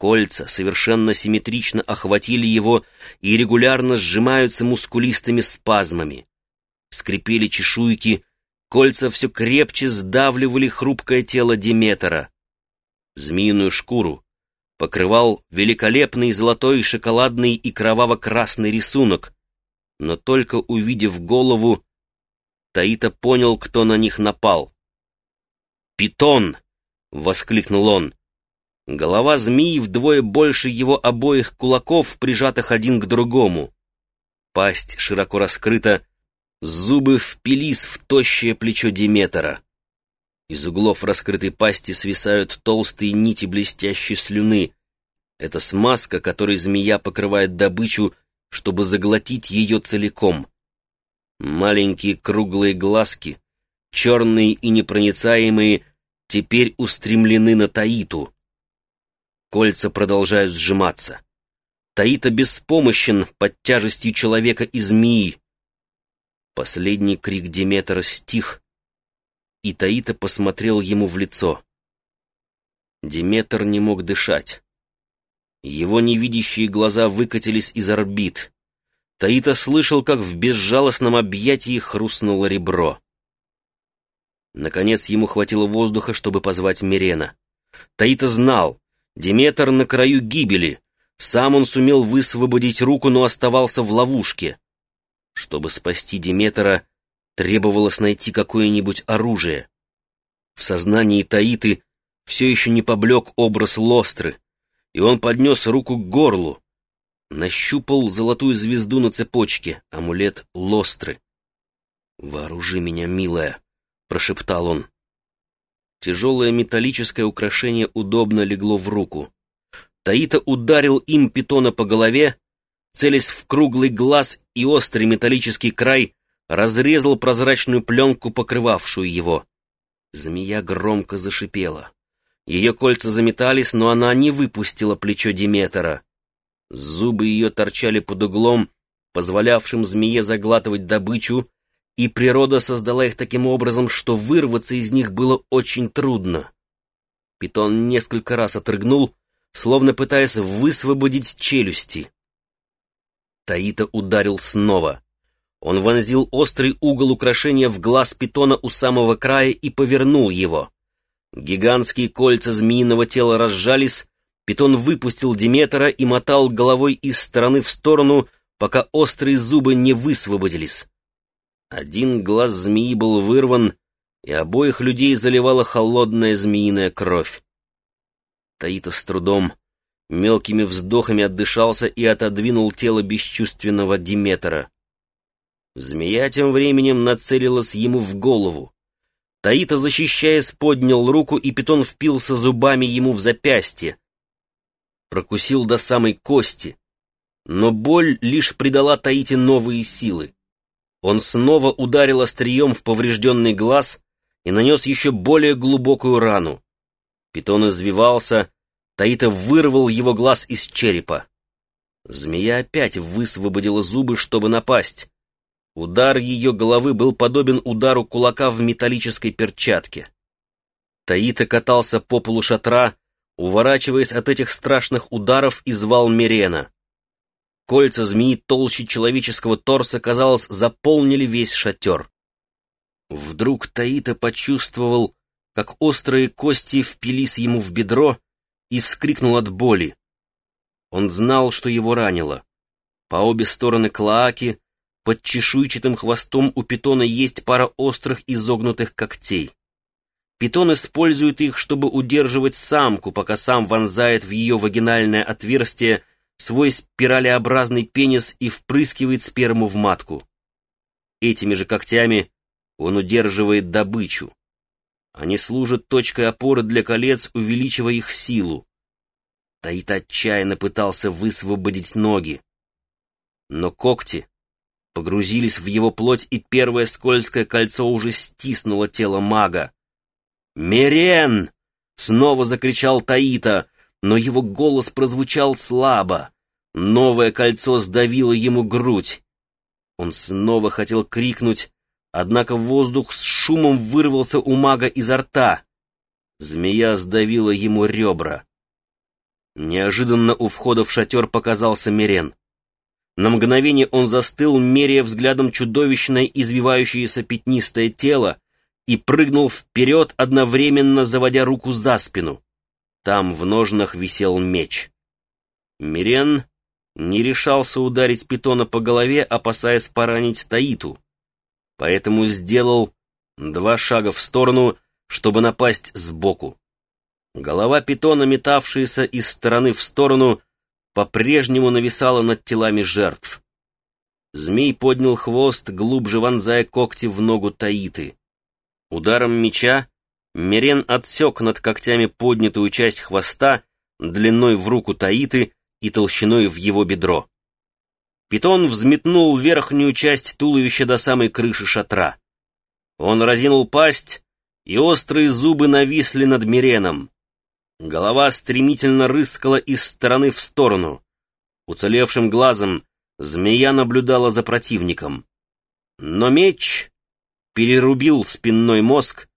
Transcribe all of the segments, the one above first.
Кольца совершенно симметрично охватили его и регулярно сжимаются мускулистыми спазмами. Скрипели чешуйки, кольца все крепче сдавливали хрупкое тело Диметра. Змеиную шкуру покрывал великолепный золотой, шоколадный и кроваво-красный рисунок, но только увидев голову, Таита понял, кто на них напал. «Питон!» — воскликнул он. Голова змеи вдвое больше его обоих кулаков, прижатых один к другому. Пасть широко раскрыта, зубы впились в тощее плечо Диметра. Из углов раскрытой пасти свисают толстые нити блестящей слюны. Это смазка, которой змея покрывает добычу, чтобы заглотить ее целиком. Маленькие круглые глазки, черные и непроницаемые, теперь устремлены на Таиту. Кольца продолжают сжиматься. Таита беспомощен под тяжестью человека и змеи. Последний крик Деметра стих, и Таита посмотрел ему в лицо. Деметр не мог дышать. Его невидящие глаза выкатились из орбит. Таита слышал, как в безжалостном объятии хрустнуло ребро. Наконец ему хватило воздуха, чтобы позвать Мирена. Таита знал, Диметр на краю гибели. Сам он сумел высвободить руку, но оставался в ловушке. Чтобы спасти Диметра, требовалось найти какое-нибудь оружие. В сознании Таиты все еще не поблек образ Лостры, и он поднес руку к горлу. Нащупал золотую звезду на цепочке, амулет Лостры. «Вооружи меня, милая», — прошептал он. Тяжелое металлическое украшение удобно легло в руку. Таита ударил им питона по голове, целясь в круглый глаз и острый металлический край разрезал прозрачную пленку, покрывавшую его. Змея громко зашипела. Ее кольца заметались, но она не выпустила плечо Диметра. Зубы ее торчали под углом, позволявшим змее заглатывать добычу, и природа создала их таким образом, что вырваться из них было очень трудно. Питон несколько раз отрыгнул, словно пытаясь высвободить челюсти. Таита ударил снова. Он вонзил острый угол украшения в глаз питона у самого края и повернул его. Гигантские кольца змеиного тела разжались, питон выпустил Диметра и мотал головой из стороны в сторону, пока острые зубы не высвободились. Один глаз змеи был вырван, и обоих людей заливала холодная змеиная кровь. Таита с трудом, мелкими вздохами отдышался и отодвинул тело бесчувственного Диметра. Змея тем временем нацелилась ему в голову. Таита, защищаясь, поднял руку, и питон впился зубами ему в запястье. Прокусил до самой кости, но боль лишь придала Таите новые силы. Он снова ударил острием в поврежденный глаз и нанес еще более глубокую рану. Питон извивался, Таита вырвал его глаз из черепа. Змея опять высвободила зубы, чтобы напасть. Удар ее головы был подобен удару кулака в металлической перчатке. Таита катался по полу шатра, уворачиваясь от этих страшных ударов, и звал Мирена. Кольца змеи толще человеческого торса, казалось, заполнили весь шатер. Вдруг Таита почувствовал, как острые кости впились ему в бедро и вскрикнул от боли. Он знал, что его ранило. По обе стороны клоаки, под чешуйчатым хвостом у питона есть пара острых изогнутых когтей. Питон использует их, чтобы удерживать самку, пока сам вонзает в ее вагинальное отверстие свой спиралеобразный пенис и впрыскивает сперму в матку. Этими же когтями он удерживает добычу. Они служат точкой опоры для колец, увеличивая их силу. Таит отчаянно пытался высвободить ноги. Но когти погрузились в его плоть, и первое скользкое кольцо уже стиснуло тело мага. «Мерен!» — снова закричал Таита но его голос прозвучал слабо. Новое кольцо сдавило ему грудь. Он снова хотел крикнуть, однако воздух с шумом вырвался у мага изо рта. Змея сдавила ему ребра. Неожиданно у входа в шатер показался Мирен. На мгновение он застыл, меряя взглядом чудовищное извивающееся пятнистое тело, и прыгнул вперед, одновременно заводя руку за спину. Там в ножнах висел меч. Мирен не решался ударить питона по голове, опасаясь поранить Таиту, поэтому сделал два шага в сторону, чтобы напасть сбоку. Голова питона, метавшаяся из стороны в сторону, по-прежнему нависала над телами жертв. Змей поднял хвост, глубже вонзая когти в ногу Таиты. Ударом меча Мерен отсек над когтями поднятую часть хвоста длиной в руку Таиты и толщиной в его бедро. Питон взметнул верхнюю часть туловища до самой крыши шатра. Он разинул пасть, и острые зубы нависли над Миреном. Голова стремительно рыскала из стороны в сторону. Уцелевшим глазом змея наблюдала за противником. Но меч перерубил спинной мозг,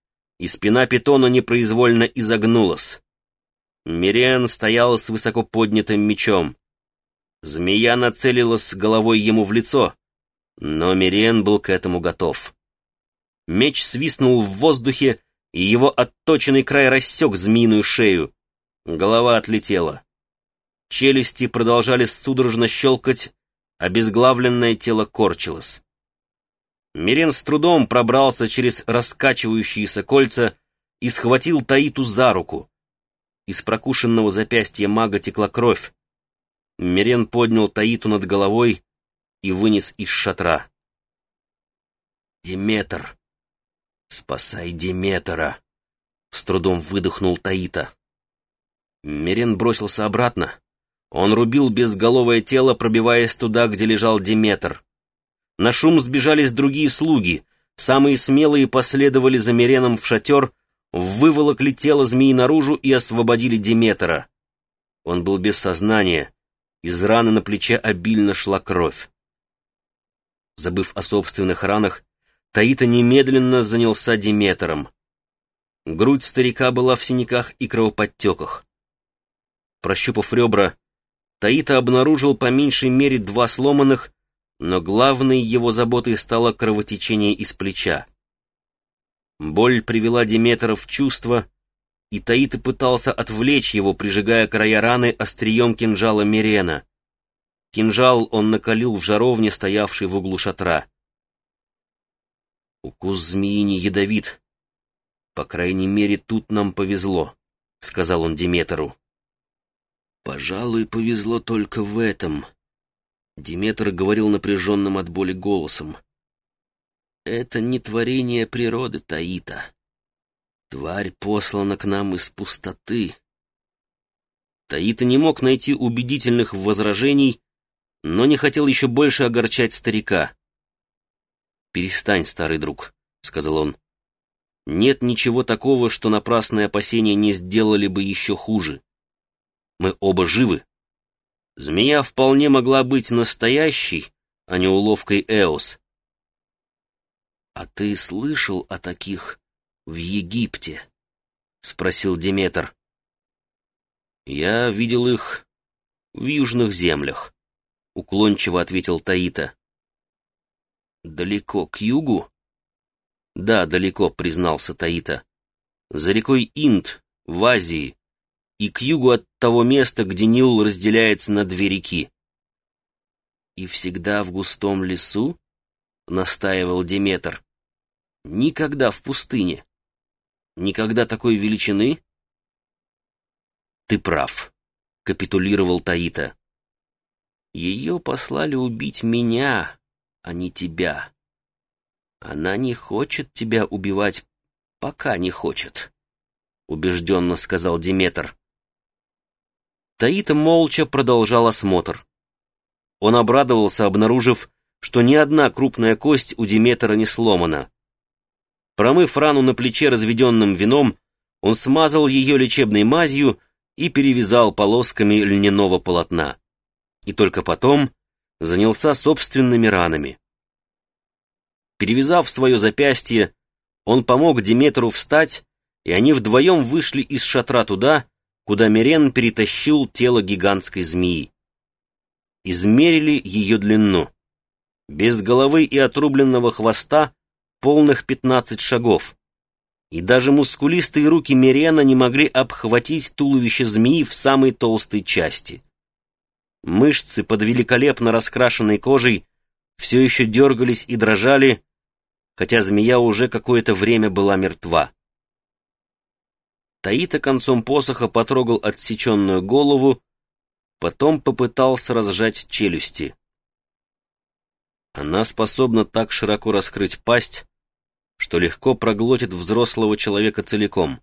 и спина питона непроизвольно изогнулась. Мириан стоял с высоко поднятым мечом. Змея нацелилась головой ему в лицо, но Мириан был к этому готов. Меч свистнул в воздухе, и его отточенный край рассек змеиную шею. Голова отлетела. Челюсти продолжали судорожно щелкать, обезглавленное тело корчилось. Мирен с трудом пробрался через раскачивающиеся кольца и схватил Таиту за руку. Из прокушенного запястья мага текла кровь. Мирен поднял Таиту над головой и вынес из шатра. «Деметр! Спасай Деметра!» — с трудом выдохнул Таита. Мирен бросился обратно. Он рубил безголовое тело, пробиваясь туда, где лежал Деметр. На шум сбежались другие слуги. Самые смелые последовали за Миреном в шатер, выволокли тело змеи наружу и освободили Деметра. Он был без сознания. Из раны на плече обильно шла кровь. Забыв о собственных ранах, Таита немедленно занялся Деметром. Грудь старика была в синяках и кровоподтеках. Прощупав ребра, Таита обнаружил по меньшей мере два сломанных, но главной его заботой стало кровотечение из плеча. Боль привела Диметра в чувство, и Таита пытался отвлечь его, прижигая края раны острием кинжала Мирена. Кинжал он накалил в жаровне, стоявшей в углу шатра. «Укус змеи не ядовит. По крайней мере, тут нам повезло», — сказал он Диметру. «Пожалуй, повезло только в этом». Диметр говорил напряженным от боли голосом. «Это не творение природы, Таита. Тварь послана к нам из пустоты». Таита не мог найти убедительных возражений, но не хотел еще больше огорчать старика. «Перестань, старый друг», — сказал он. «Нет ничего такого, что напрасные опасения не сделали бы еще хуже. Мы оба живы. Змея вполне могла быть настоящей, а не уловкой Эос. «А ты слышал о таких в Египте?» — спросил Диметр. «Я видел их в южных землях», — уклончиво ответил Таита. «Далеко к югу?» «Да, далеко», — признался Таита. «За рекой Инд, в Азии, и к югу от того места, где Нил разделяется на две реки. «И всегда в густом лесу?» — настаивал Деметр. «Никогда в пустыне. Никогда такой величины?» «Ты прав», — капитулировал Таита. «Ее послали убить меня, а не тебя. Она не хочет тебя убивать, пока не хочет», — убежденно сказал Диметр. Таита молча продолжал осмотр. Он обрадовался, обнаружив, что ни одна крупная кость у Диметра не сломана. Промыв рану на плече разведенным вином, он смазал ее лечебной мазью и перевязал полосками льняного полотна. И только потом занялся собственными ранами. Перевязав свое запястье, он помог Диметру встать, и они вдвоем вышли из шатра туда, куда Мирен перетащил тело гигантской змеи. Измерили ее длину. Без головы и отрубленного хвоста полных пятнадцать шагов. И даже мускулистые руки Мирена не могли обхватить туловище змеи в самой толстой части. Мышцы под великолепно раскрашенной кожей все еще дергались и дрожали, хотя змея уже какое-то время была мертва. Таита концом посоха потрогал отсеченную голову, потом попытался разжать челюсти. Она способна так широко раскрыть пасть, что легко проглотит взрослого человека целиком.